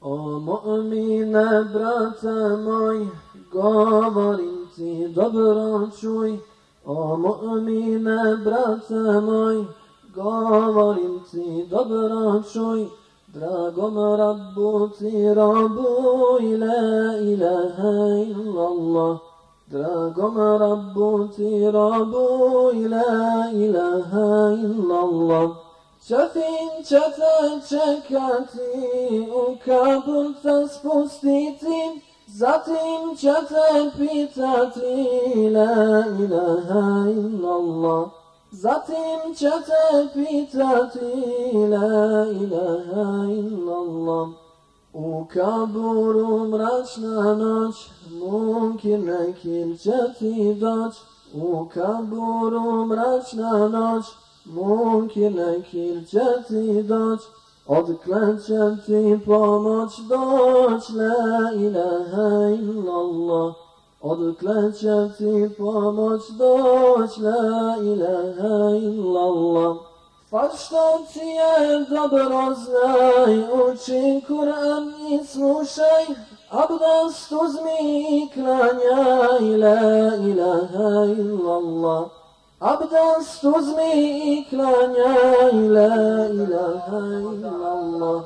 O mu'mine, brate moj, govorim ti dobro čuj. O mu'mine, brate moj, govorim ti dobro čuj. Dragom Rabbu ti robu, ila ilaha illallah. Dragom Rabbu ti robu, ila ilaha illallah. Te čekati, u kabur te spustiti, zatim će te pitati, la ilaha illallah. Zatim će te pitati, la ilaha illallah. U kaburu mračna noć, munkir nekir će ti. U kaburu mračna noć, munkir nekir će ti doć, odkle će ti pomoć doć, la ilaha illallah. Odkle će ti pomoć doć, la ilaha illallah. Pa što ti je dobro znaj, uči Kur'an i slušaj, abdest uzmi i klanjaj, la ilaha illallah. Abdest uzmi i klanjaj, la ilaha illallah.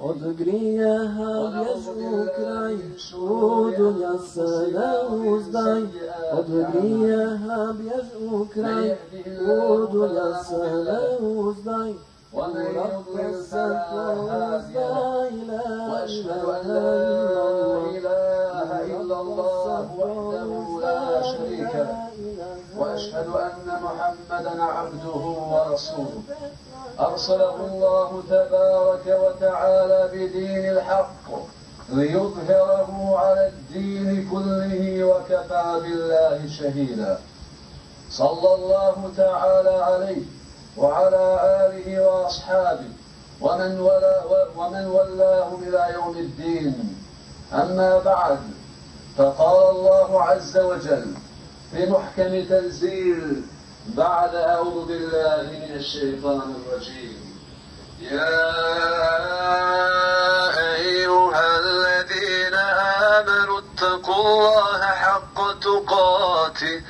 Od grijeha bjež u kraj, u dunja se ne uzdaj. Od grijeha bjež u kraj, u dunja se ne uzdaj. ومن يضلل وأردت فلا هادي له واشهد ان لا واشهد أن محمدا عبده ورسوله. أرسله الله تبارك وتعالى بدين الحق ليظهره على الدين كله وكفى بالله شهيدا. صلى الله تعالى عليه وعلى آله وأصحابه ومن, ولا ومن ولاهم إلى يوم الدين. أما بعد فقال الله عز وجل في محكم تنزيل بعد أعوذ بالله من الشيطان الرجيم. يا أيها الذين آمنوا اتقوا الله حق تقاته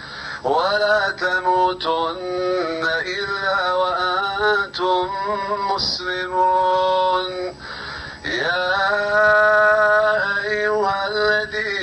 ولا تموتن إلا وأنتم مسلمون. يا أيها الذين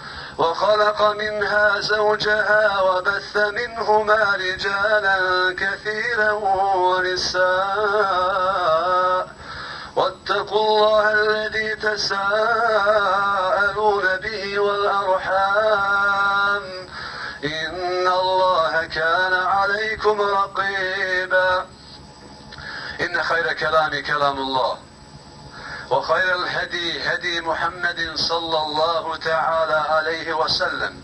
وخلق منها زوجها وبث منهما رجالا كثيرا ونساء. واتقوا الله الذي تساءلون به والأرحام. إن الله كان عليكم رقيبا. إن خير كلام كلام الله. وخير الهدي هدي محمد صلى الله تعالى عليه وسلم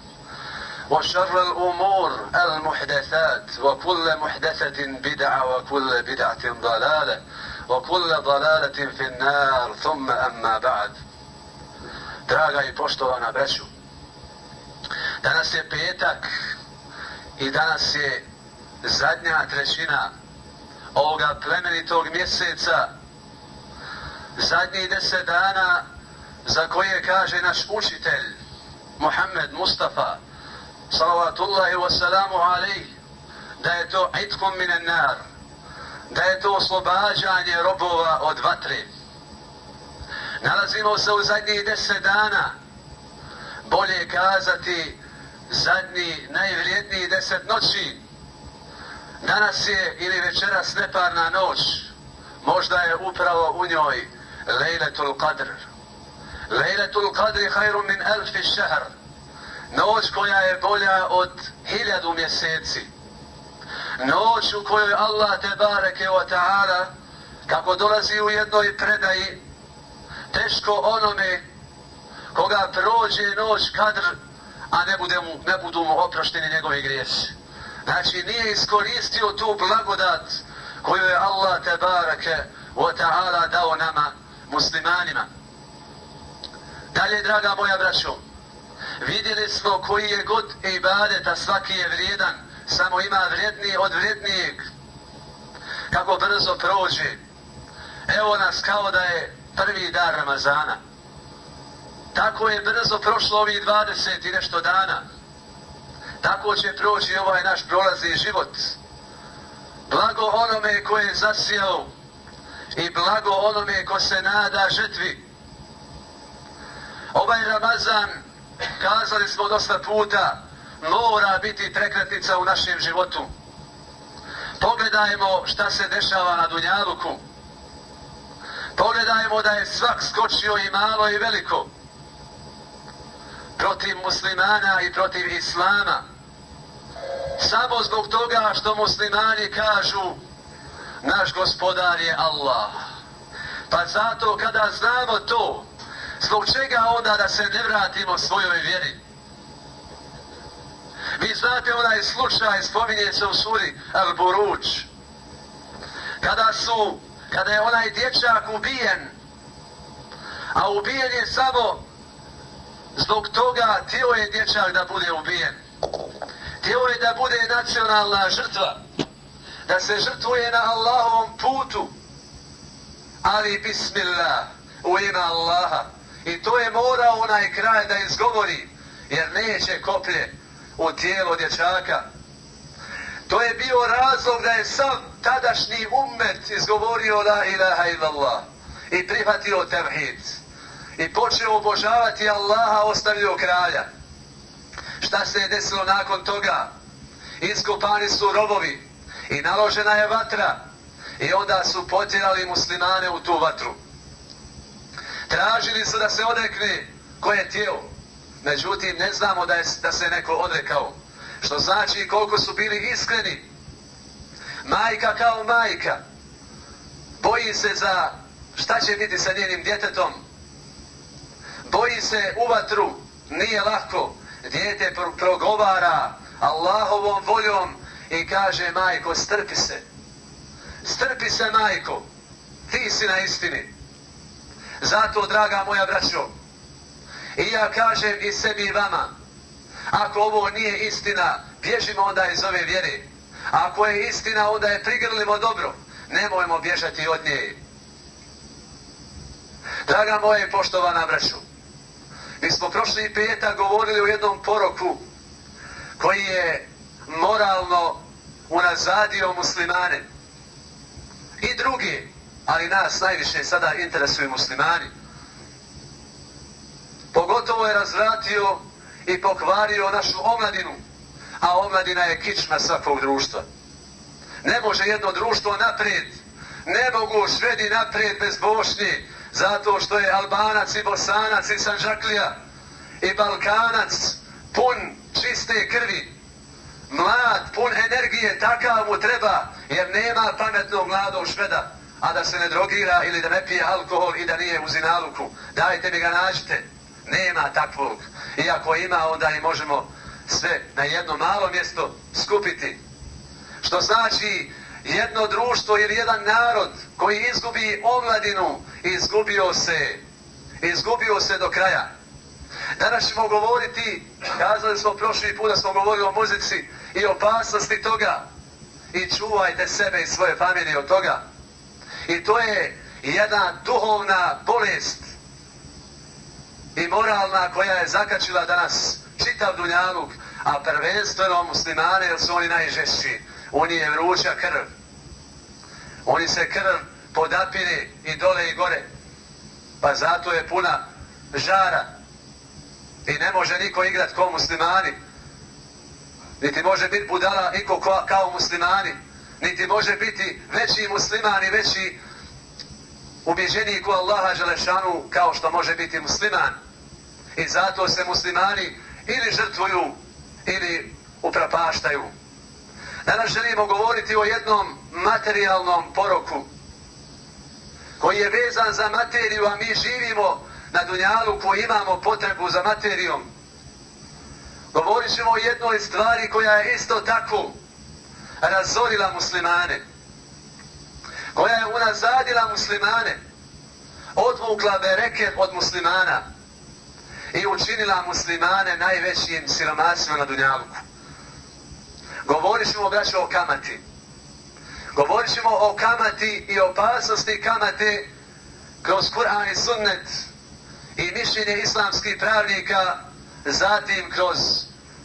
وشر الأمور المحدثات وكل محدثة بدعة وكل بدعة ضلالة وكل ضلالة في النار ثم أما بعد Draga i poštovana braću, danas je petak i danas je zadnja trećina ovoga plemenitog mjeseca, zadnjih deset dana za koje kaže naš učitelj Muhammed Mustafa salavatullahi wasalamu alaih da je to itkum minen nar da je to oslobađanje robova od vatre. Nalazimo se u zadnjih deset dana bolje kazati zadnji najvrijedniji deset noći. Danas je ili večeras neparna noć možda je upravo u njoj Lejletul Qadr. Lejletul Qadr hajru min elfi šehr noć koja je bolja od hiljadu mjeseci. Noć u kojoj Allah te bareke wa ta'ala kako dolazi u jednoj predaji Teško onome koga prođe noć kadr, a ne, bude mu, ne budu mu oprošteni njegove grijesi. Znači nije iskoristio tu blagodat koju je Allah te bareke wa ta'ala dao nama muslimanima. Dalje, draga moja braćo, vidjeli smo koji je god ibadeta, svaki je vrijedan, samo ima vrijedniji od vrijednijeg. Kako brzo prođe. Evo nas kao da je prvi dan Ramazana. Tako je brzo prošlo ovih 20 i nešto dana. Tako će proći ovaj naš prolazni život. Blago onome ko je zasijao i blago onome ko se nada žetvi. Ovaj Ramazan, kazali smo dosta puta, mora biti prekretnica u našem životu. Pogledajmo šta se dešava na Dunjaluku. Pogledajmo da je svak skočio i malo i veliko protiv muslimana i protiv islama. Samo zbog toga što muslimani kažu naš gospodar je Allah. Pa zato kada znamo to, zbog čega onda da se ne vratimo svojoj vjeri? Vi znate onaj slučaj, spominje se u suri Al-Buruć. Kada su, kada je onaj dječak ubijen, a ubijen je samo zbog toga tio je dječak da bude ubijen. Tio je da bude nacionalna žrtva. Da se žrtvuje na Allahovom putu. Ali bismillah, u ime Allaha. I to je morao onaj kraj da izgovori, jer neće koplje u tijelo dječaka. To je bio razlog da je sam tadašnji ummet izgovorio la ilaha illallah i prihvatio tevhid i počeo obožavati Allaha ostavio kralja. Šta se je desilo nakon toga? Iskopani su robovi i naložena je vatra i onda su potjerali muslimane u tu vatru. Tražili su da se odrekne koje tijelo. Međutim, ne znamo da, je, da se neko odrekao. Što znači koliko su bili iskreni. Majka kao majka. Boji se za šta će biti sa njenim djetetom boji se u vatru, nije lako, djete pro progovara Allahovom voljom i kaže, majko, strpi se. Strpi se, majko, ti si na istini. Zato, draga moja braćo, i ja kažem i sebi i vama, ako ovo nije istina, bježimo onda iz ove vjere. Ako je istina, onda je prigrlimo dobro. Nemojmo bježati od nje. Draga moje poštovana braćo, Mi smo prošli petak govorili o jednom poroku koji je moralno unazadio muslimane. I drugi, ali nas najviše sada interesuju muslimani. Pogotovo je razvratio i pokvario našu omladinu, a omladina je kičma svakog društva. Ne može jedno društvo naprijed, ne mogu švedi naprijed bez bošnje, zato što je Albanac i Bosanac i Sanžaklija i Balkanac pun čiste krvi, mlad, pun energije, takav mu treba, jer nema pametnog mladog šveda, a da se ne drogira ili da ne pije alkohol i da nije u zinaluku. Dajte mi ga nađite. Nema takvog. Iako ima, onda i možemo sve na jedno malo mjesto skupiti. Što znači jedno društvo ili jedan narod koji izgubi omladinu, izgubio se, izgubio se do kraja. Danas ćemo govoriti, kazali smo prošli put da smo govorili o muzici i opasnosti toga. I čuvajte sebe i svoje familije od toga. I to je jedna duhovna bolest i moralna koja je zakačila danas čitav dunjaluk, a prvenstveno muslimane, jer su oni najžešći. Oni je vruća krv. Oni se krv podapiri i dole i gore. Pa zato je puna žara. I ne može niko igrat ko muslimani. Niti može biti budala niko kao muslimani. Niti može biti veći muslimani, veći ubjeđeniji ko Allaha Želešanu kao što može biti musliman. I zato se muslimani ili žrtvuju ili uprapaštaju. Danas želimo govoriti o jednom materijalnom poroku koji je vezan za materiju, a mi živimo na dunjalu koji imamo potrebu za materijom. Govorit ćemo o jednoj stvari koja je isto tako razorila muslimane. Koja je unazadila muslimane. Odvukla bereket od muslimana. I učinila muslimane najvećim siromasima na dunjaluku. Govorit ćemo braćo o kamati. Govorit ćemo o kamati i opasnosti kamate kroz Kur'an i sunnet i mišljenje islamskih pravnika, zatim kroz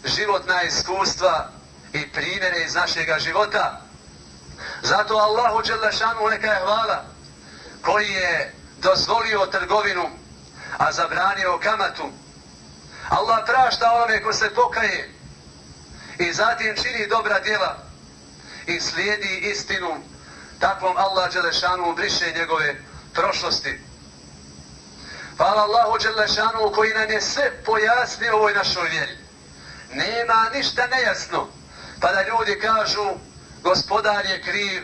životna iskustva i primjere iz našeg života. Zato Allahu Đelešanu neka je hvala koji je dozvolio trgovinu, a zabranio kamatu. Allah prašta onome ko se pokaje i zatim čini dobra djela i slijedi istinu, takvom Allah Đelešanu briše njegove prošlosti. Hvala Allahu Đelešanu koji nam je sve pojasnio u ovoj našoj vjeri. Nema ništa nejasno. Pa da ljudi kažu, gospodar je kriv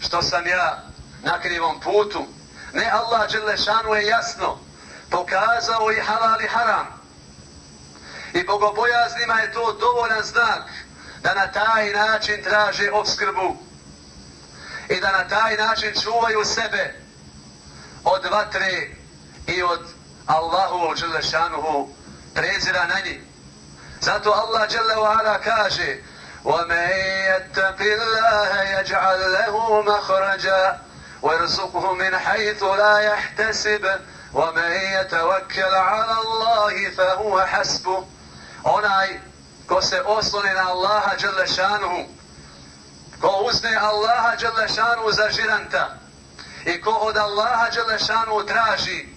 što sam ja na krivom putu. Ne, Allah Đelešanu je jasno pokazao i halal i haram. I bogobojaznima je to dovoljan znak da na taj način traže obskrbu i da na taj način čuvaju sebe od vatre i od Allahu Đelešanuhu prezira na njih. Zato Allah Jalla wa Ala kaže وَمَنْ يَتَّقِ اللَّهَ يَجْعَلْ لَهُ مَخْرَجًا وَيَرْزُقْهُ مِنْ حَيْثُ لَا يَحْتَسِبْ وَمَنْ يَتَوَكَّلْ عَلَى اللَّهِ فَهُوَ حَسْبُ Onaj ko se osloni na Allaha Đelešanuhu, ko uzne Allaha Đelešanuhu za žiranta i ko od Allaha Đelešanuhu traži,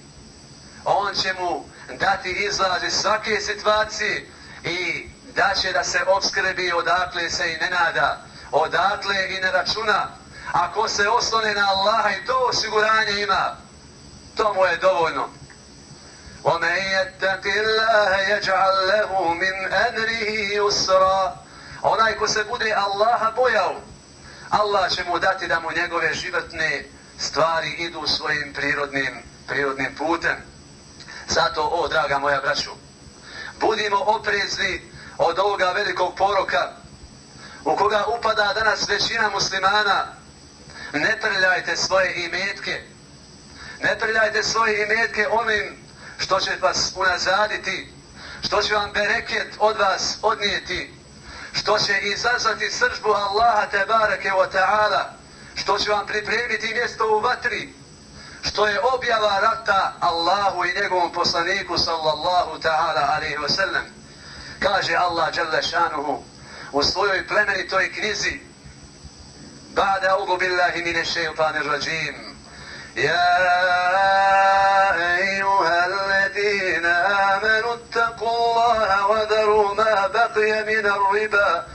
on će mu dati izlaz iz svake situacije i da će da se obskrbi odakle se i ne nada, odakle i ne računa. Ako se oslone na Allaha i to osiguranje ima, to mu je dovoljno. وَمَنْ يَتَّقِ اللَّهَ يَجْعَلْ لَهُ مِنْ أَنْرِهِ يُسْرًا Onaj ko se bude Allaha bojao, Allah će mu dati da mu njegove životne stvari idu svojim prirodnim, prirodnim putem. Zato, o, draga moja braću, budimo oprezni od ovoga velikog poroka u koga upada danas većina muslimana. Ne prljajte svoje imetke. Ne prljajte svoje imetke onim što će vas unazaditi, što će vam bereket od vas odnijeti, što će izazvati sržbu Allaha te barake wa ta'ala, što će vam pripremiti mjesto u vatri, što je objava rata Allahu i njegovom poslaniku sallallahu ta'ala alaihi wa sallam. Kaže Allah jalla šanuhu u svojoj plemenitoj knjizi Ba'da ugu billahi mine šeitanir rajim. Ja ejuha alladina amanu taku Allaha wa daru ma baqija min riba.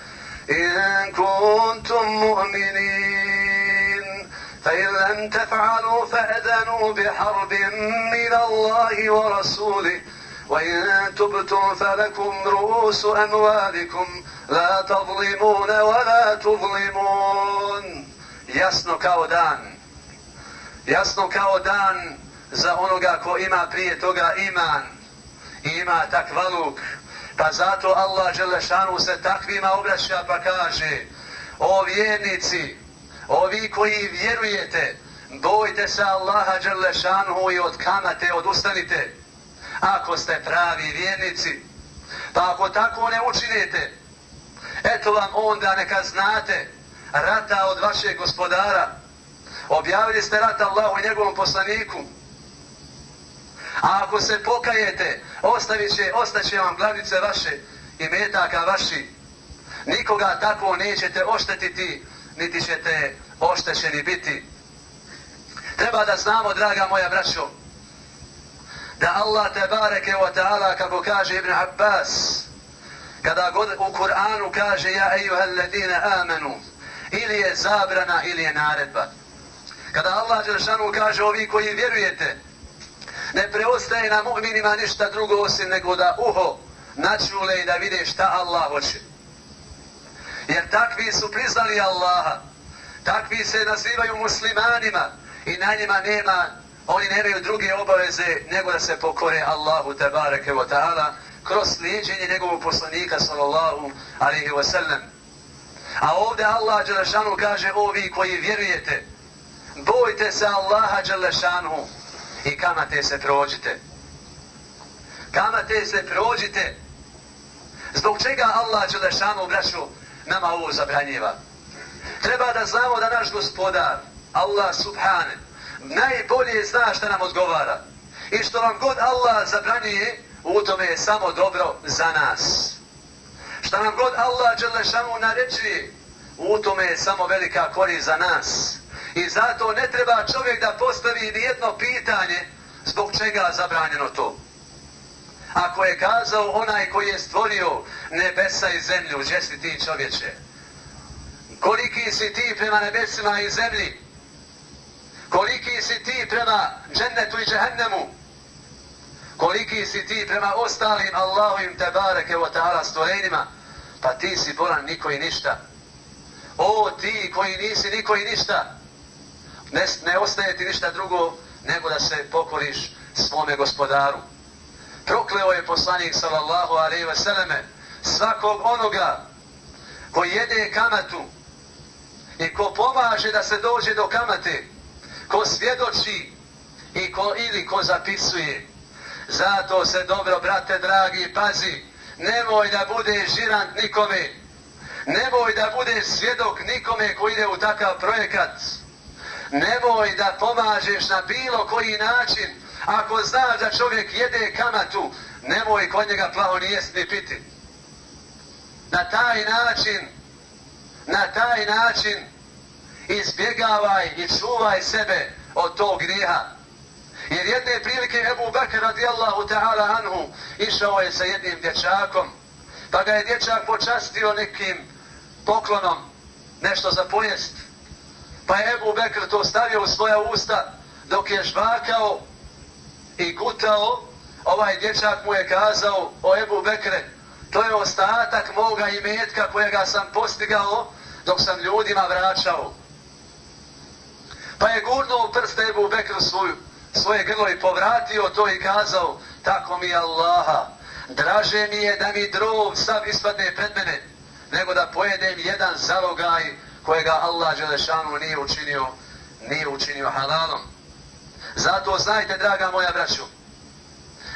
In kuntum mu'minin فإن لم تفعلوا فأذنوا بحرب من الله ورسوله وإن تبتم فلكم رؤوس أموالكم لا تظلمون ولا تظلمون jasno kao dan jasno kao dan za onoga ko ima prije toga iman i ima takvaluk pa zato Allah Želešanu se takvima obraća pa kaže o vjernici Ovi koji vjerujete, bojte se Allaha Đerlešanhu i od kamate odustanite. Ako ste pravi vjernici, pa ako tako ne učinite, eto vam onda neka znate rata od vašeg gospodara. Objavili ste rat Allahu i njegovom poslaniku. A ako se pokajete, ostavit će, ostaće vam glavnice vaše i metaka vaši. Nikoga tako nećete oštetiti niti ćete oštećeni biti. Treba da znamo, draga moja braćo, da Allah te bareke wa ta'ala, kako kaže Ibn Abbas, kada god u Kur'anu kaže ja ejuhel ledine amenu, ili je zabrana ili je naredba. Kada Allah Đeršanu kaže ovi koji vjerujete, ne preostaje na mu'minima ništa drugo osim nego da uho načule i da vide šta Allah hoće. Jer takvi su priznali Allaha. Takvi se nazivaju muslimanima i na njima nema, oni nemaju druge obaveze nego da se pokore Allahu tebareke wa ta'ala kroz slijedženje njegovog poslanika sallallahu alaihi wa sallam. A ovdje Allah Đelešanu kaže ovi koji vjerujete, bojte se Allaha Đelešanu i kamate se prođite. Kamate se prođite. Zbog čega Allah Đelešanu braću nama ovo zabranjeva. Treba da znamo da naš gospodar, Allah subhane, najbolje zna šta nam odgovara. I što nam god Allah zabranjuje, u tome je samo dobro za nas. Šta nam god Allah Đelešanu naređuje, u tome je samo velika korist za nas. I zato ne treba čovjek da postavi nijedno pitanje zbog čega je zabranjeno to. Ako je kazao onaj koji je stvorio nebesa i zemlju, gdje si ti čovječe? Koliki si ti prema nebesima i zemlji? Koliki si ti prema džennetu i džehennemu? Koliki si ti prema ostalim Allahovim tebareke o ta'ala stvorenima? Pa ti si boran niko i ništa. O ti koji nisi niko i ništa. Ne, ne ostaje ti ništa drugo nego da se pokoriš svome gospodaru. Prokleo je poslanik sallallahu alaihi ve selleme svakog onoga ko jede kamatu i ko pomaže da se dođe do kamate, ko svjedoči i ko ili ko zapisuje. Zato se dobro, brate dragi, pazi, nemoj da bude žirant nikome, nemoj da bude svjedok nikome ko ide u takav projekat, nemoj da pomažeš na bilo koji način, ako znaš da čovjek jede kamatu, nemoj kod njega plaho ni jest ni piti. Na taj način, na taj način, izbjegavaj i čuvaj sebe od tog grijeha. Jer jedne prilike Ebu Bakr radijallahu ta'ala anhu išao je sa jednim dječakom, pa ga je dječak počastio nekim poklonom, nešto za pojest. Pa je Ebu Bekr to stavio u svoja usta dok je žvakao i gutao, ovaj dječak mu je kazao o Ebu Bekre, to je ostatak moga imetka kojega sam postigao dok sam ljudima vraćao. Pa je gurnuo prste Ebu Bekru svoju, svoje grlo i povratio to i kazao, tako mi Allaha, draže mi je da mi drov sav ispadne pred mene, nego da pojedem jedan zalogaj kojega Allah Đelešanu nije učinio, nije učinio halalom. Zato znajte, draga moja braću,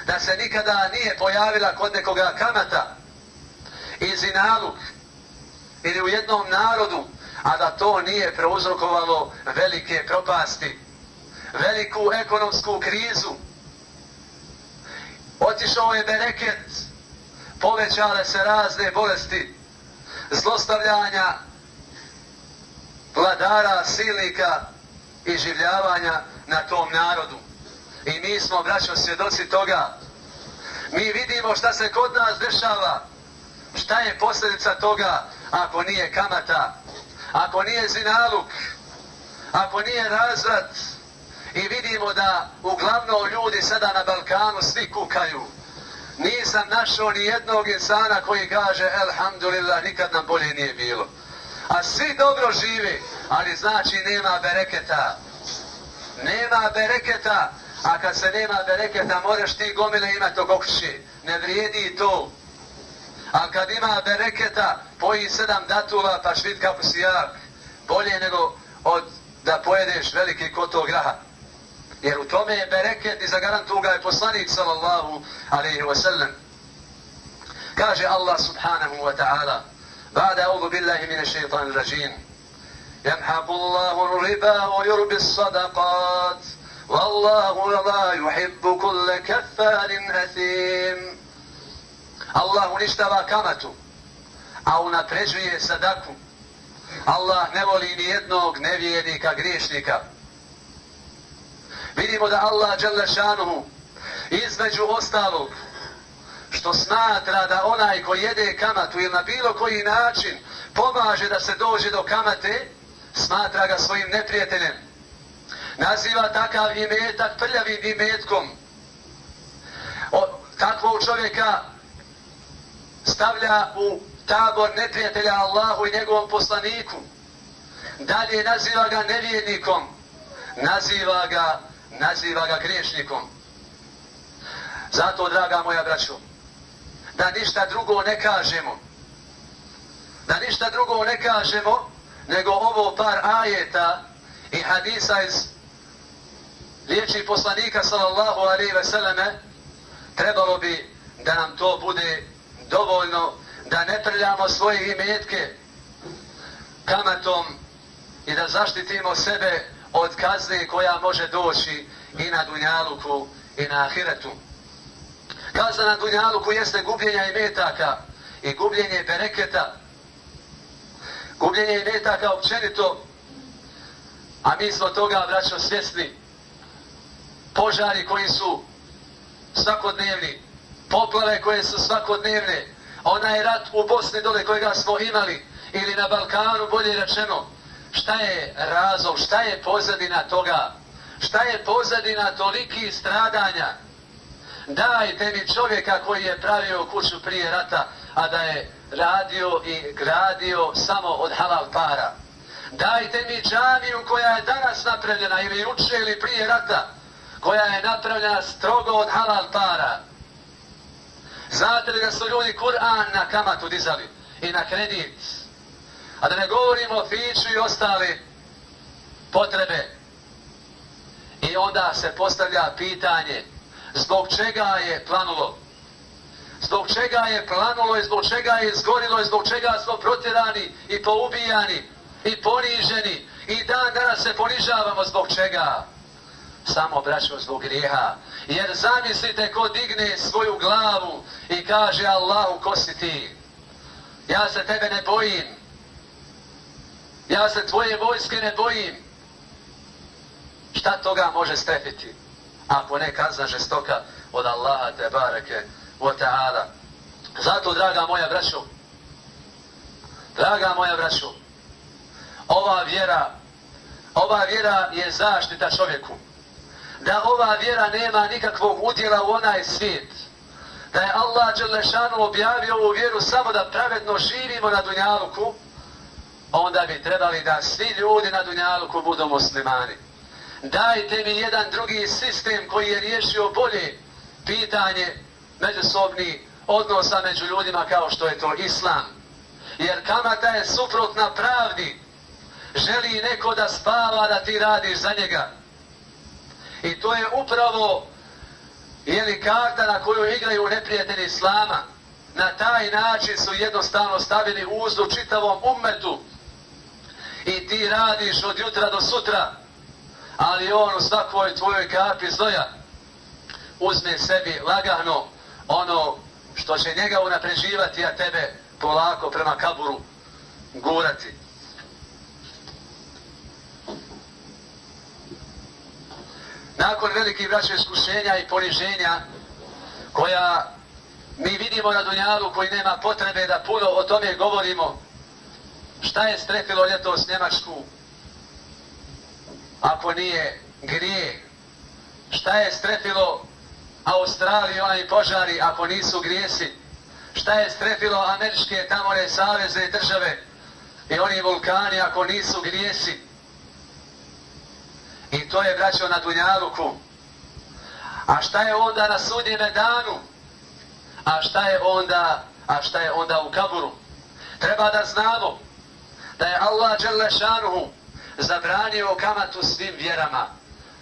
da se nikada nije pojavila kod nekoga kamata i zinaluk ili u jednom narodu, a da to nije prouzrokovalo velike propasti, veliku ekonomsku krizu. Otišao je bereket, povećale se razne bolesti, zlostavljanja, vladara, silnika i življavanja na tom narodu. I mi smo, braćo, svjedoci toga. Mi vidimo šta se kod nas dešava. Šta je posljedica toga ako nije kamata, ako nije zinaluk, ako nije razvrat. I vidimo da uglavnom ljudi sada na Balkanu svi kukaju. Nisam našao ni jednog insana koji kaže Elhamdulillah, nikad nam bolje nije bilo. A svi dobro živi, ali znači nema bereketa. Nema bereketa, a kad se nema bereketa, moraš ti gomile imati oko kuće. Ne vrijedi to. A kad ima bereketa, poji sedam datula, pa švid kako si jak. Bolje nego od da pojedeš veliki kotog graha. Jer u tome je bereket i zagarantu ga je poslanik sallallahu alaihi wa sallam. Kaže Allah subhanahu wa ta'ala, Ba'da audu billahi mine šeitan rajim, يمحق الله الربا ويربي الصدقات والله لا يحب كل كفار أثيم الله ništava kamatu a unapređuje sadaku Allah ne voli ni jednog nevjernika, griješnika vidimo da Allah dželle šanuhu između ostalog što smatra da onaj ko jede kamatu ili na bilo koji način pomaže da se dođe do kamate smatra ga svojim neprijateljem. Naziva takav imetak prljavim imetkom. O, takvog čovjeka stavlja u tabor neprijatelja Allahu i njegovom poslaniku. Dalje naziva ga nevjernikom. naziva ga, naziva ga griješnikom. Zato, draga moja braćo, da ništa drugo ne kažemo, da ništa drugo ne kažemo, nego ovo par ajeta i hadisa iz riječi poslanika sallallahu alaihi ve selleme, trebalo bi da nam to bude dovoljno, da ne prljamo svoje imetke kamatom i da zaštitimo sebe od kazne koja može doći i na Dunjaluku i na Ahiretu. Kazna na Dunjaluku jeste gubljenja imetaka i gubljenje bereketa. Gubljenje imetaka općenito, a mi smo toga, braćo, svjesni. Požari koji su svakodnevni, poplave koje su svakodnevne, onaj rat u Bosni dole kojega smo imali, ili na Balkanu, bolje rečeno, šta je razlog, šta je pozadina toga, šta je pozadina toliki stradanja, dajte mi čovjeka koji je pravio kuću prije rata, a da je radio i gradio samo od halal para. Dajte mi džamiju koja je danas napravljena ili uče ili prije rata, koja je napravljena strogo od halal para. Znate li da su ljudi Kur'an na kamatu dizali i na kredit? A da ne govorimo o fiću i ostale potrebe. I onda se postavlja pitanje zbog čega je planulo. Zbog čega je planulo i zbog čega je izgorilo i zbog čega smo protjerani i poubijani i poniženi. I dan danas se ponižavamo zbog čega? Samo braćo zbog grijeha. Jer zamislite ko digne svoju glavu i kaže Allahu ko si ti? Ja se tebe ne bojim. Ja se tvoje vojske ne bojim. Šta toga može strepiti? Ako ne kazna žestoka od Allaha te bareke wa ta'ala. Zato, draga moja braćo, draga moja braćo, ova vjera, ova vjera je zaštita čovjeku da ova vjera nema nikakvog udjela u onaj svijet. Da je Allah Đelešanu objavio ovu vjeru samo da pravedno živimo na Dunjaluku, onda bi trebali da svi ljudi na Dunjaluku budu muslimani. Dajte mi jedan drugi sistem koji je riješio bolje pitanje međusobni odnosa među ljudima kao što je to Islam. Jer kamata je suprotna pravdi. Želi neko da spava da ti radiš za njega. I to je upravo jeli karta na koju igraju neprijatelji Islama. Na taj način su jednostavno stavili uzdu čitavom ummetu. I ti radiš od jutra do sutra, ali on u svakoj tvojoj kapi zloja uzme sebi lagano ono što će njega unapređivati, a tebe polako prema kaburu gurati. nakon velikih braća iskušenja i poniženja koja mi vidimo na Dunjalu koji nema potrebe da puno o tome govorimo šta je strepilo ljetos Njemačku ako nije grije šta je strepilo Australiju onaj požari ako nisu grijesi šta je strefilo američke tamore saveze države i oni vulkani ako nisu grijesi I to je vraćao na Dunjaluku. A šta je onda na sudnjeme danu? A šta je onda, a šta je onda u kaburu? Treba da znamo da je Allah Đelešanuhu zabranio kamatu svim vjerama,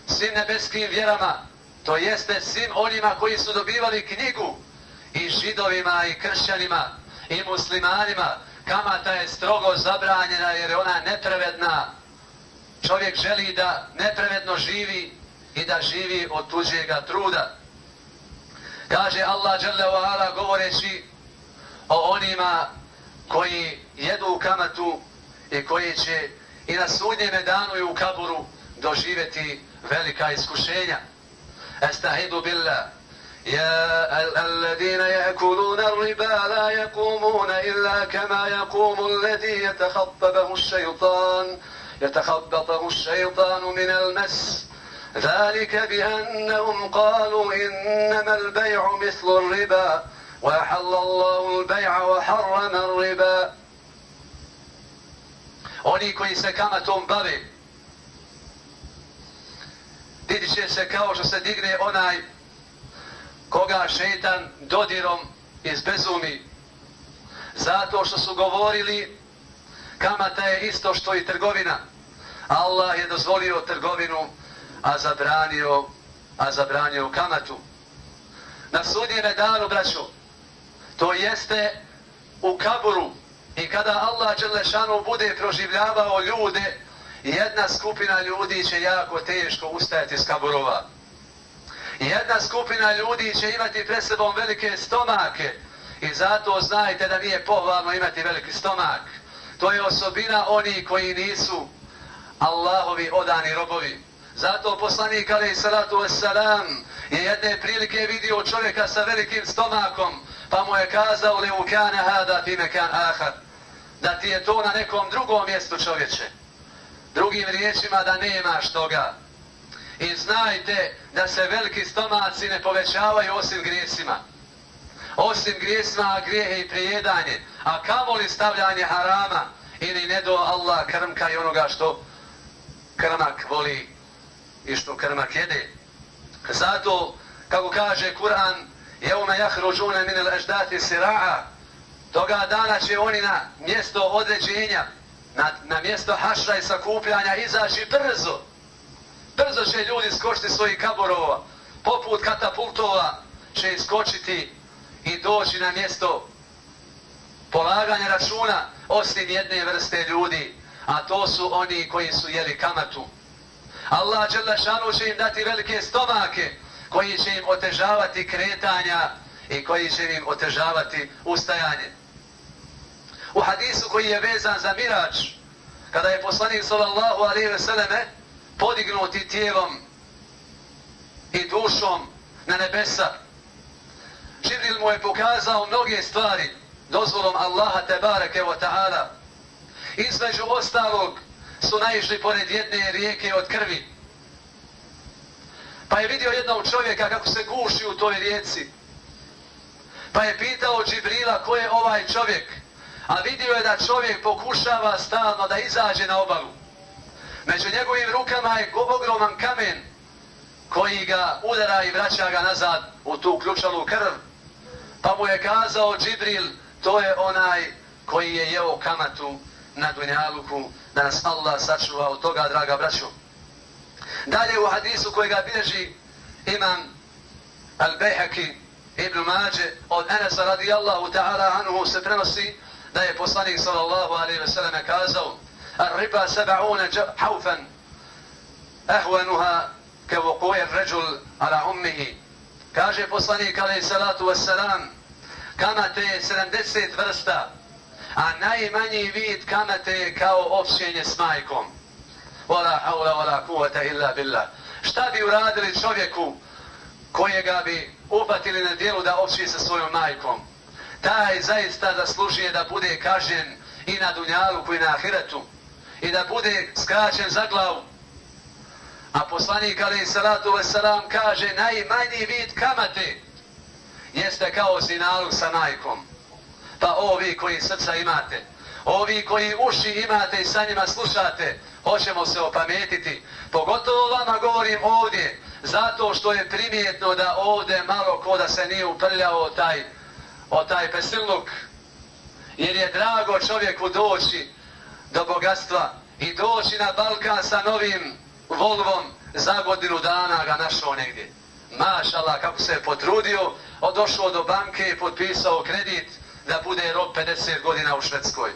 svim nebeskim vjerama, to jeste svim onima koji su dobivali knjigu i židovima i kršćanima i muslimanima. Kamata je strogo zabranjena jer je ona nepravedna. čovjek želi da nepravedno živi i da živi od tuđega truda. Kaže Allah dželle govoreći o onima koji jedu kamatu i koji će i na sudnjem danu i u kaburu doživjeti velika iskušenja. Estahidu billah. يا الذين يأكلون الربا لا يقومون إلا كما يقوم الذي يتخطبه الشيطان. يتخبطه الشيطان من المس. ذلك بأنهم قالوا إنما البيع مثل الربا. وحل الله البيع وحرم الربا. Oni koji se kamatom bave, Didi će se kao što se digne onaj koga šetan dodirom izbezumi. Zato što su govorili kamata je isto što i trgovina. Allah je dozvolio trgovinu, a zabranio, a zabranio kamatu. Na sudnjeme danu, braću, to jeste u kaburu i kada Allah Đelešanu bude proživljavao ljude, jedna skupina ljudi će jako teško ustajati iz kaburova. Jedna skupina ljudi će imati pred sebom velike stomake i zato znajte da nije pohvalno imati veliki stomak. To je osobina oni koji nisu Allahovi odani robovi. Zato poslanik alaih salatu wassalam je jedne prilike vidio čovjeka sa velikim stomakom pa mu je kazao le ukane hada fi mekan ahad da ti je to na nekom drugom mjestu čovječe. Drugim riječima da nemaš toga. I znajte da se veliki stomaci ne povećavaju osim grijesima. Osim grijesima, grijehe i prijedanje. A kamo li stavljanje harama ili ne do Allah krmka i onoga što krmak voli i što krmak jede. Zato, kako kaže Kur'an, jevme jahruđune minil eždati sira'a, toga dana će oni na mjesto određenja, na, na mjesto hašra i sakupljanja izaći brzo. Brzo će ljudi skočiti svojih kaborova, poput katapultova će iskočiti i doći na mjesto polaganja računa osim jedne vrste ljudi, a to su oni koji su jeli kamatu. Allah Đelešanu će im dati velike stomake koji će im otežavati kretanja i koji će im otežavati ustajanje. U hadisu koji je vezan za mirač, kada je poslanik sallallahu alaihi ve selleme podignuti tijelom i dušom na nebesa, Žibril mu je pokazao mnoge stvari dozvolom Allaha tebareke wa ta'ala. Između ostalog su naišli pored jedne rijeke od krvi. Pa je vidio jednog čovjeka kako se guši u toj rijeci. Pa je pitao Džibrila ko je ovaj čovjek. A vidio je da čovjek pokušava stalno da izađe na obalu. Među njegovim rukama je ogroman kamen koji ga udara i vraća ga nazad u tu ključalu krv. Pa mu je kazao Džibril, to je onaj koji je jeo kamatu na Dunjaluku, da nas Allah sačuva od toga, draga braćo. Dalje u hadisu koji ga bilježi imam Al-Behaki ibn Mađe od Enesa radijallahu ta'ala anhu se prenosi da je poslanik sallallahu alaihi ve sellem kazao Ar-riba seba'una haufan ahvanuha ke vukuje ređul ala ummihi. Kaže poslanik alaihi salatu wassalam kamate je 70 vrsta, a najmanji vid kamate je kao općenje s majkom. Wala haula wala kuvata illa billah. Šta bi uradili čovjeku kojega bi upatili na dijelu da opšije sa svojom majkom? Taj zaista zaslužuje da bude kažen i na dunjalu koji na ahiretu i da bude skraćen za glavu. A poslanik alaih salatu wasalam kaže najmanji vid kamate jeste kao zinalu sa majkom. Pa ovi koji srca imate, ovi koji uši imate i sa njima slušate, hoćemo se opametiti. Pogotovo vama govorim ovdje, zato što je primjetno da ovdje malo ko da se nije uprljao taj, o taj pesiluk. Jer je drago čovjeku doći do bogatstva i doći na Balkan sa novim Volvom za godinu dana ga našao negdje. Mašala kako se je potrudio, odošao do banke i potpisao kredit da bude rob 50 godina u Švedskoj.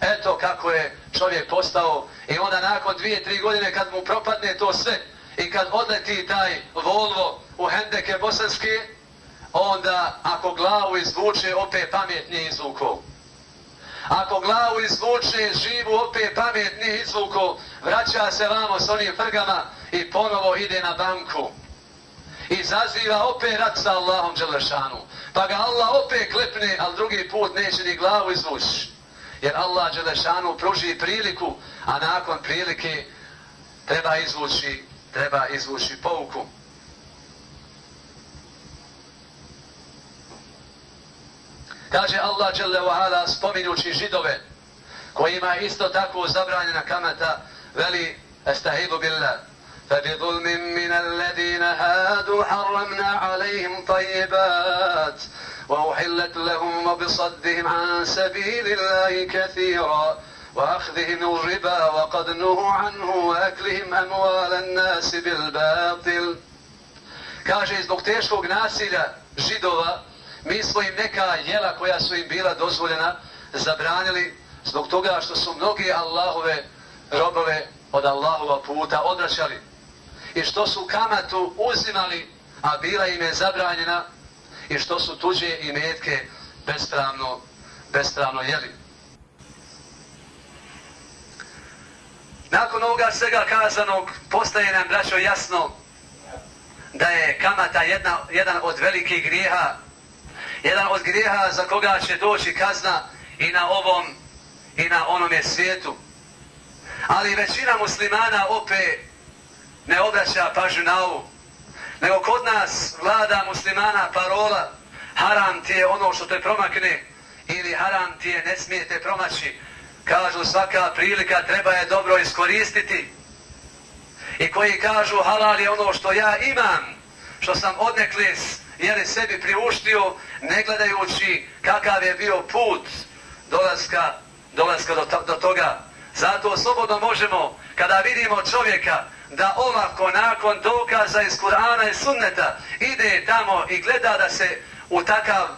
Eto kako je čovjek postao i onda nakon dvije, tri godine kad mu propadne to sve i kad odleti taj Volvo u Hendeke Bosanske, onda ako glavu izvuče opet pametnije izvuko. Ako glavu izvuče živu opet pametnije izvuko, vraća se vamo s onim frgama i ponovo ide na banku i zaziva opet rat sa Allahom Đelešanu. Pa ga Allah opet klepne, ali drugi put neće ni glavu izvući. Jer Allah Đelešanu pruži priliku, a nakon prilike treba izvući, treba izvući pouku. Kaže Allah Đelešanu spominjući židove, kojima je isto tako zabranjena kamata, veli, estahibu billah, فبظلم من الذين هادوا حرمنا عليهم طيبات وأحلت لهم وبصدهم عن سبيل الله كثيرا وأخذهم الربا وقد نهوا عنه وأكلهم أموال الناس بالباطل kaže zbog teškog nasilja židova mi smo im neka jela koja su im bila dozvoljena zabranili zbog toga što su mnogi Allahove robove od Allahova puta odračali i što su kamatu uzimali a bila im je zabranjena i što su tuđe i metke bespravno, bespravno jeli. Nakon ovoga svega kazanog postaje nam, braćo, jasno da je kamata jedna, jedan od velikih grijeha, jedan od grijeha za koga će doći kazna i na ovom i na onome svijetu. Ali većina muslimana opet ne obraća pažnju na ovu. Nego kod nas vlada muslimana parola haram ti je ono što te promakne ili haram ti je ne smijete promaći. Kažu svaka prilika treba je dobro iskoristiti. I koji kažu halal je ono što ja imam, što sam odneklis jer sebi priuštio ne gledajući kakav je bio put dolaska, dolaska do, do toga. Zato slobodno možemo, kada vidimo čovjeka da ovako nakon dokaza iz Kur'ana i Sunneta ide tamo i gleda da se u takav,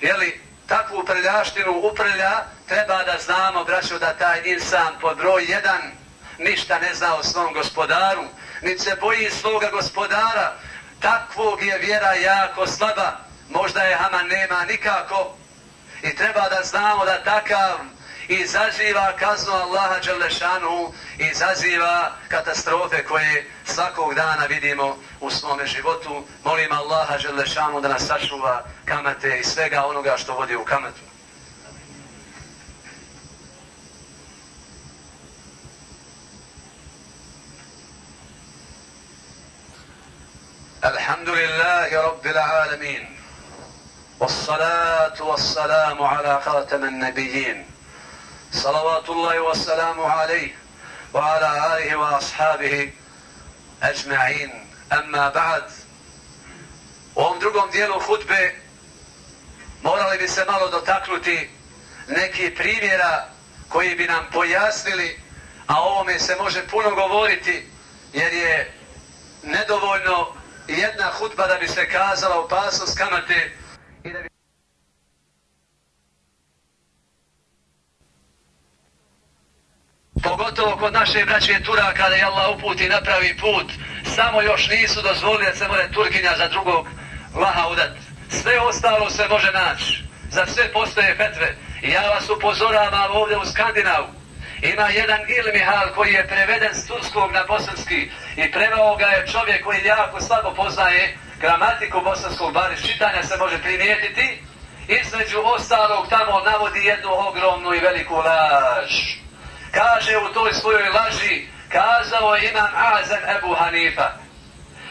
jeli, takvu preljaštinu uprlja, treba da znamo, braćo, da taj insan pod broj jedan ništa ne zna o svom gospodaru, ni se boji svoga gospodara, takvog je vjera jako slaba, možda je Haman nema nikako i treba da znamo da takav izaziva kaznu Allaha Đelešanu, izaziva katastrofe koje svakog dana vidimo u svome životu. Molim Allaha Đelešanu da nas sačuva kamate i svega onoga što vodi u kamatu. الحمد لله رب العالمين والصلاة والسلام على خاتم النبيين صلوات الله والسلام عليه وعلى آله وأصحابه أجمعين أما بعد U ovom drugom dijelu hudbe morali bi se malo dotaknuti neki primjera koji bi nam pojasnili, a o ovome se može puno govoriti jer je nedovoljno i jedna hutba da bi se kazala opasnost kamate i da bi Pogotovo kod naše braće Tura kada je Allah uputi napravi put, samo još nisu dozvolili da se more Turkinja za drugog vlaha udat. Sve ostalo se može naći. Za sve postoje fetve. I ja vas upozoravam ovdje u Skandinavu. Ima jedan ilmihal koji je preveden s turskog na bosanski i prevao ga je čovjek koji jako slabo poznaje gramatiku bosanskog, bar čitanja se može primijetiti. Između ostalog tamo navodi jednu ogromnu i veliku laž kaže u toj svojoj laži, kazao je imam Azan Ebu Hanifa.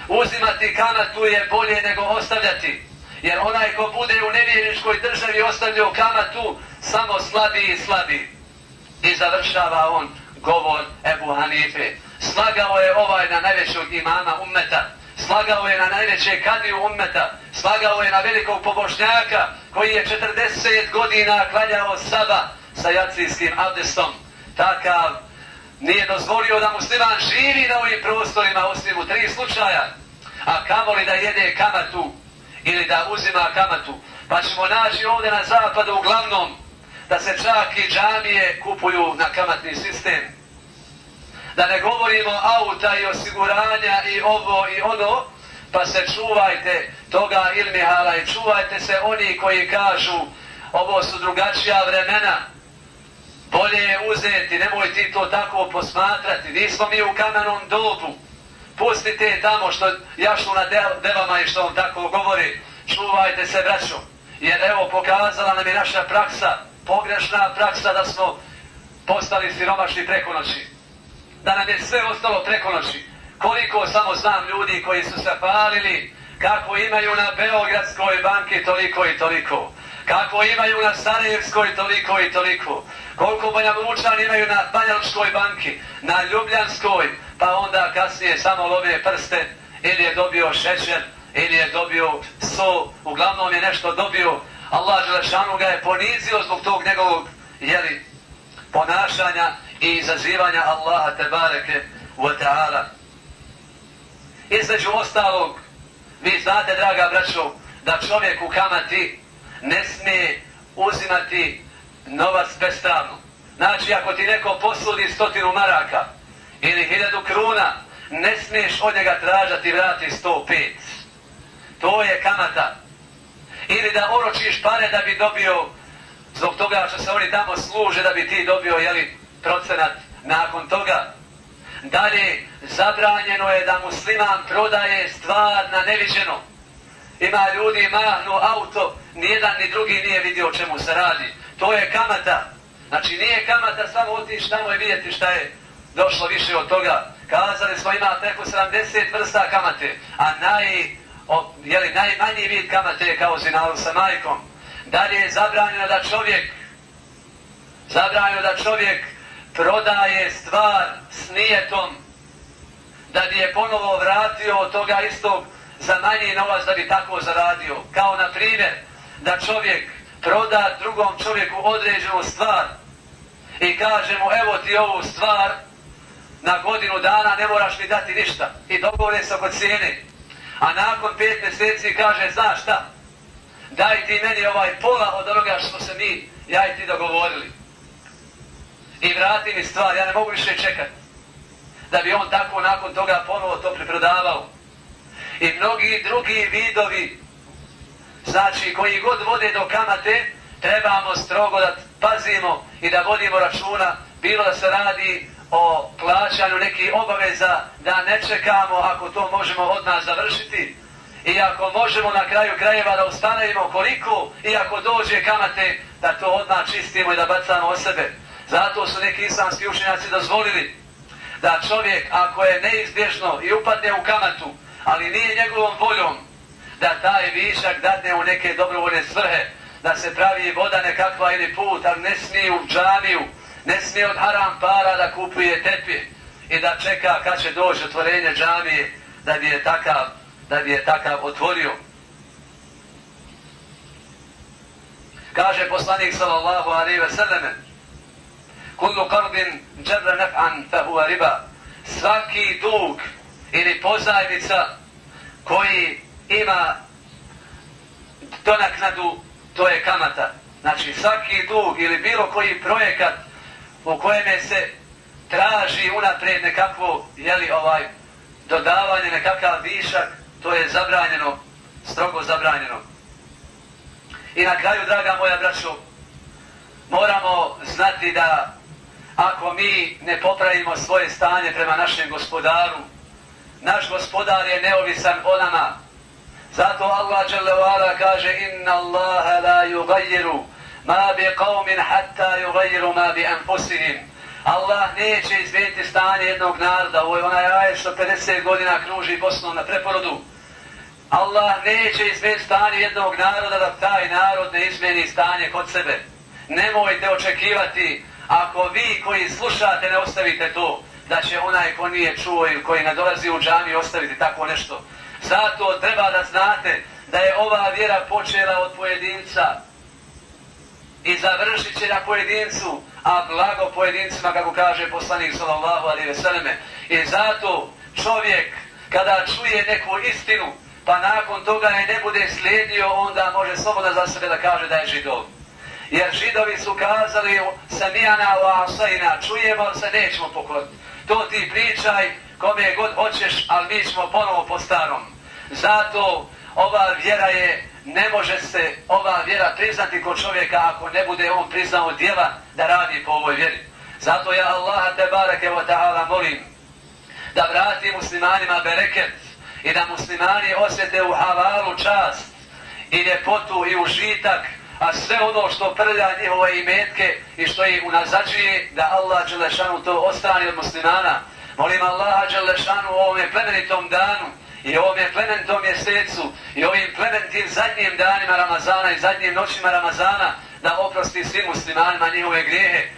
Uzimati kamatu je bolje nego ostavljati. Jer onaj ko bude u nevjeričkoj državi ostavljao kamatu, samo slabi i slabi. I završava on govor Ebu Hanife. Slagao je ovaj na najvećog imama ummeta. Slagao je na najveće kadiju ummeta. Slagao je na velikog pobošnjaka koji je 40 godina klanjao saba sa jacijskim abdestom takav nije dozvolio da musliman živi na ovim prostorima osim u tri slučaja, a kamoli da jede kamatu ili da uzima kamatu. Pa ćemo naći ovdje na zapadu uglavnom da se čak i džamije kupuju na kamatni sistem. Da ne govorimo auta i osiguranja i ovo i ono, pa se čuvajte toga ilmihala i čuvajte se oni koji kažu ovo su drugačija vremena, Bolje je uzeti, nemoj ti to tako posmatrati. Nismo mi u kamenom dobu. Pustite tamo što jašu na devama i što on tako govori. Čuvajte se, braćom, Jer evo, pokazala nam je naša praksa, pogrešna praksa da smo postali siromašni preko noći. Da nam je sve ostalo preko noći. Koliko samo znam ljudi koji su se falili, kako imaju na Beogradskoj banki toliko i toliko. Kako imaju na Sarajevskoj toliko i toliko. Koliko Banjalučani imaju na Banjalučkoj banki, na Ljubljanskoj, pa onda kasnije samo lovije prste, ili je dobio šećer, ili je dobio so, uglavnom je nešto dobio. Allah Želešanu ga je ponizio zbog tog njegovog jeli, ponašanja i izazivanja Allaha Tebareke wa ta'ala. Između ostalog, vi znate, draga braćo, da čovjek u kamati ne smije uzimati novac bestavno. Znači, ako ti neko posudi stotinu maraka ili hiljadu kruna, ne smiješ od njega tražati vrati 105. To je kamata. Ili da oročiš pare da bi dobio, zbog toga što se oni tamo služe, da bi ti dobio, jeli, procenat nakon toga. Dalje, zabranjeno je da musliman prodaje stvar na neviđeno. Ima ljudi mahnu auto, nijedan ni drugi nije vidio o čemu se radi. To je kamata. Znači nije kamata samo otiš tamo i vidjeti šta je došlo više od toga. Kazali smo ima preko 70 vrsta kamate, a naj, o, jeli, najmanji vid kamate je kao zinalu sa majkom. Dalje je zabranjeno da čovjek zabranjeno da čovjek prodaje stvar s nijetom da bi je ponovo vratio od toga istog za manji novac da bi tako zaradio. Kao na primjer da čovjek proda drugom čovjeku određenu stvar i kaže mu evo ti ovu stvar na godinu dana ne moraš mi dati ništa i dogovore se oko cijene. A nakon pet mjeseci kaže znaš šta daj ti meni ovaj pola od onoga što se mi ja i ti dogovorili i vrati mi stvar, ja ne mogu više čekati. Da bi on tako nakon toga ponovo to priprodavao. I mnogi drugi vidovi, znači koji god vode do kamate, trebamo strogo da pazimo i da vodimo računa, bilo da se radi o plaćanju nekih obaveza, da ne čekamo ako to možemo od nas završiti. I ako možemo na kraju krajeva da ustanemo koliko, i ako dođe kamate, da to odmah čistimo i da bacamo o sebe. Zato su neki islamski učenjaci dozvolili da čovjek, ako je neizbježno i upadne u kamatu, ali nije njegovom voljom, da taj višak dadne u neke dobrovoljne svrhe, da se pravi voda nekakva ili put, ali ne smije u džamiju, ne smije od haram para da kupuje tepi i da čeka kad će doći otvorenje džamije da bi je takav, da bi je takav otvorio. Kaže poslanik sallallahu alaihi ve selleme, kullu qardin jarra naf'an fa huwa riba svaki dug ili pozajmica koji ima donaknadu, to je kamata znači svaki dug ili bilo koji projekat u kojeme se traži unapred nekakvo jeli ovaj dodavanje nekakav višak to je zabranjeno strogo zabranjeno i na kraju draga moja braćo moramo znati da ako mi ne popravimo svoje stanje prema našem gospodaru, naš gospodar je neovisan o nama. Zato Allah dželle kaže inna Allaha la yughayyiru ma bi qawmin hatta yughayyiru ma bi anfusihim. Allah neće izmijeniti stanje jednog naroda. Ovo je onaj ajet što 50 godina kruži Bosnom na preporodu. Allah neće izmijeniti stanje jednog naroda da taj narod ne izmijeni stanje kod sebe. Nemojte očekivati ako vi koji slušate ne ostavite to, da će onaj ko nije čuo ili koji ne dolazi u džami ostaviti tako nešto. Zato treba da znate da je ova vjera počela od pojedinca i završit će na pojedincu, a blago pojedincima, kako kaže poslanik sallallahu alaihi ve selleme. I zato čovjek, kada čuje neku istinu, pa nakon toga je ne bude slijedio, onda može slobodno za sebe da kaže da je židov. Jer židovi su kazali samijana u asajina, čujemo, se nećemo pokloniti. To ti pričaj kome god hoćeš, ali mi ćemo ponovo po starom. Zato ova vjera je, ne može se ova vjera priznati kod čovjeka ako ne bude on priznao djela da radi po ovoj vjeri. Zato ja Allaha te barake wa ta'ala molim da vrati muslimanima bereket i da muslimani osjete u havalu čast i ljepotu i užitak a sve ono što prlja njihove imetke i što ih unazađuje, da Allah Đelešanu to ostani od muslimana. Molim Allaha Đelešanu u ovome plemenitom danu i ovom plemenitom mjesecu i ovim plemenitim zadnjim danima Ramazana i zadnjim noćima Ramazana da oprosti svim muslimanima njihove grijehe.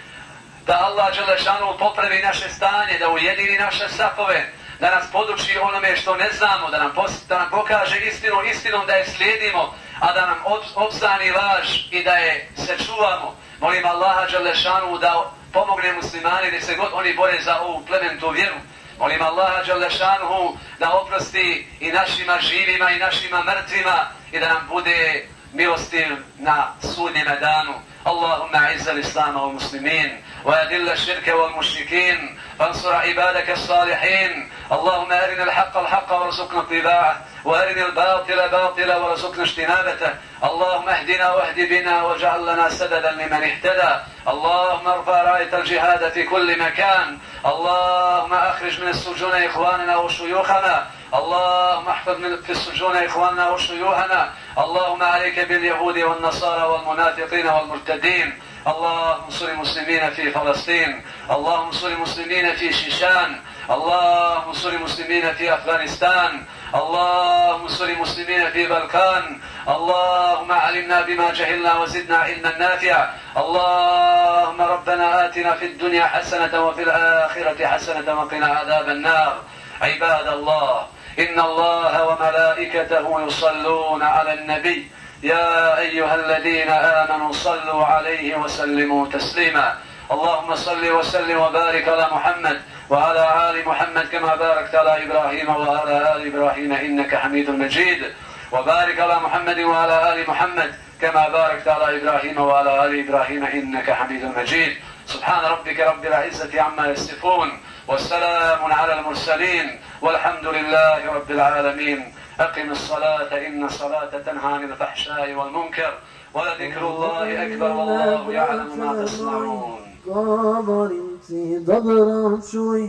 da Allah Đelešanu popravi naše stanje, da ujedini naše sapove, da nas poduči onome što ne znamo, da nam, pos, da nam pokaže istinu istinom da je slijedimo, a da nam obstani laž i da je se čuvamo. Molim Allaha Đelešanu da pomogne muslimani da se god oni bore za ovu plementu vjeru. Molim Allaha Đalešanhu da oprosti i našima živima i našima mrtvima i da nam bude milostiv na sudnjem danu. اللهم اعز الإسلام والمسلمين وأذل الشرك والمشركين فانصر عبادك الصالحين. اللهم أرنا الحق الحق وارزقنا اتباعه وأرنا الباطل باطلا وارزقنا اجتنابته. اللهم اهدنا واهد بنا واجعل لنا سددا لمن اهتدى. اللهم ارفع راية الجهاد في كل مكان. اللهم أخرج من السجون إخواننا وشيوخنا. اللهم احفظ من في السجون إخواننا وشيوعنا. اللهم عليك باليهود والنصارى والمنافقين والمرتدين. اللهم انصر المسلمين في فلسطين. اللهم انصر المسلمين في شيشان. اللهم انصر المسلمين في أفغانستان. اللهم انصر المسلمين في بلكان اللهم علمنا بما جهلنا وزدنا علما نافعا. اللهم ربنا آتنا في الدنيا حسنة وفي الآخرة حسنة وقنا عذاب النار. عباد الله إن الله وملائكته يصلون على النبي. يا أيها الذين آمنوا صلوا عليه وسلموا تسليما. اللهم صل وسلم وبارك على محمد وعلى آل محمد كما باركت على إبراهيم وعلى آل إبراهيم إنك حميد مجيد. وبارك على محمد وعلى آل محمد كما باركت على إبراهيم وعلى آل إبراهيم إنك حميد مجيد. سبحان ربك رب العزة عما يصفون. والسلام على المرسلين. والحمد لله رب العالمين. أقم الصلاة إن الصلاة تنهى عن الفحشاء والمنكر ولذكر الله أكبر والله يعلم ما تصنعون. Govorim dobro čuj,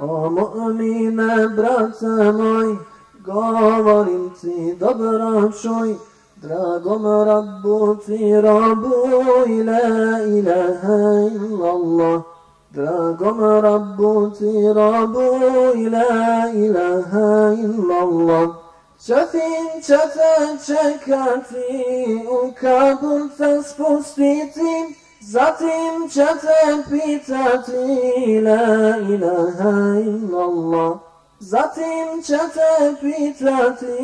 o mu'mine brate moj, govorim ti dobro čuj, dragom Rabbu ti rabu, la ilaha illallah. Dragom Rabbu ti Rabbu ila ilaha illallah Četim će te čekati u Kabul te spustiti Zatim će te pitati la ilaha illallah Zatim će te pitati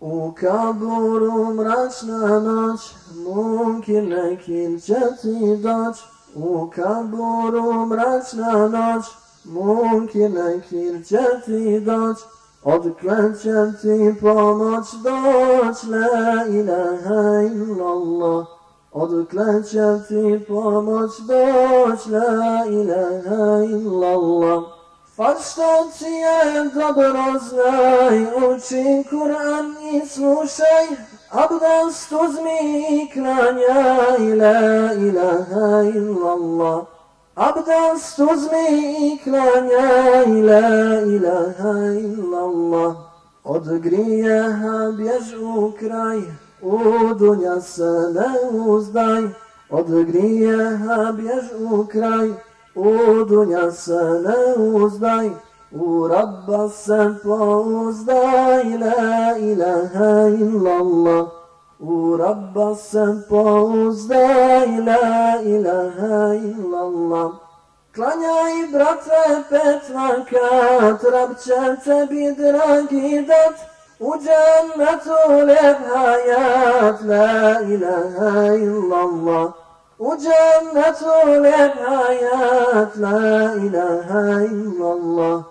la ilaha illallah U kaburu mračna noć, munkir nekil će ti doć. U kaburu mračna noć, munkir nekil će ti doć. Odkle će ti pomoć doć, la ilaha illallah. Odkle će ti pomoć doć, la ilaha illallah. Pa što ti je dobro znaj, uči Kur'an i slušaj, abdest uzmi i klanjaj, la ilaha illallah. Abdest uzmi i klanjaj, la ilaha illallah. Od grijeha bjež u kraj, u dunja se ne uzdaj. Od grijeha bjež u kraj, U dunja se ne uzdaj, u rabba se pouzdaj, la ilaha illallah. U rabba se pouzdaj, la ilaha illallah. Klanjaj, brate, pet vakat, rab će tebi dragi dat, u džennetu lijep hayat, la ilaha illallah. وجنة للحياة لا إله إلا الله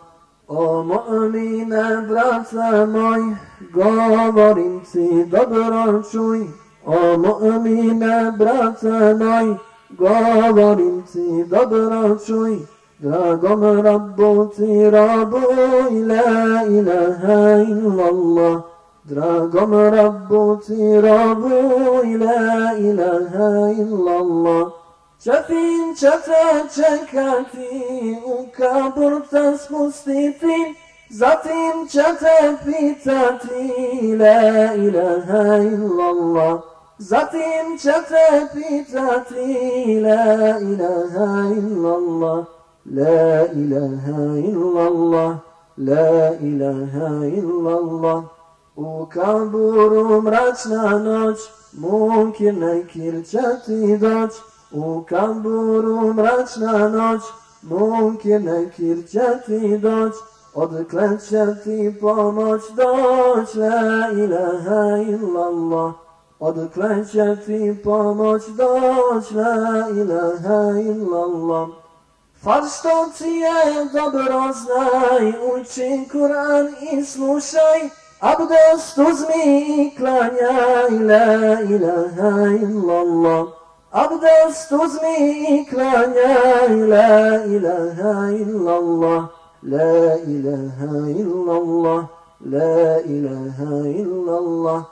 ومؤمنة برافة معي قابر انتي دبر شوي ومؤمنة برافة معي قابر انتي دبر شوي دراغم ربو تي ربو لا إله إلا الله Dragom Rabbu ti rabu ila ilaha illallah će te čekati u kabur te spustiti Zatim će te pitati la ilaha illallah Zatim će te pitati la ilaha illallah La ilaha illallah La ilaha illallah U kaburu mračna noć, munkir nekir će ti doć. U kaburu mračna noć, munkir nekir će ti doć. Odkle će ti pomoć doć, la ilaha illallah. Odkle će ti pomoć doć, la ilaha illallah. Farstoci je dobro znaj, uči Kur'an i slušaj, abdest uzmi i klanjaj, la ilaha illallah. Abdest uzmi i klanjaj, la ilaha illallah. La ilaha illallah, la ilaha illallah.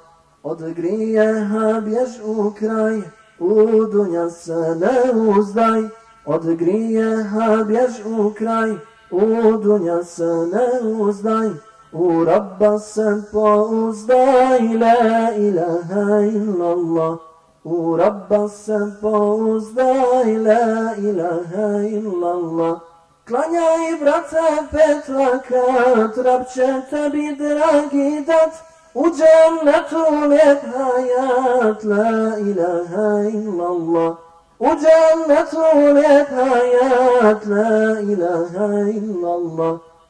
Od grijeha bjež u kraj, u dunja se ne uzdaj. Od grijeha bjež u kraj, u dunja se ne uzdaj. U rabba se pouzdaj, la ilaha illallah. U rabba se pouzdaj, la ilaha illallah. Klanjaj, brate, pet vakat, rab će tebi dragi dat, u džennetu lijep hayat, la ilaha illallah. U džennetu lijep hayat, la ilaha illallah.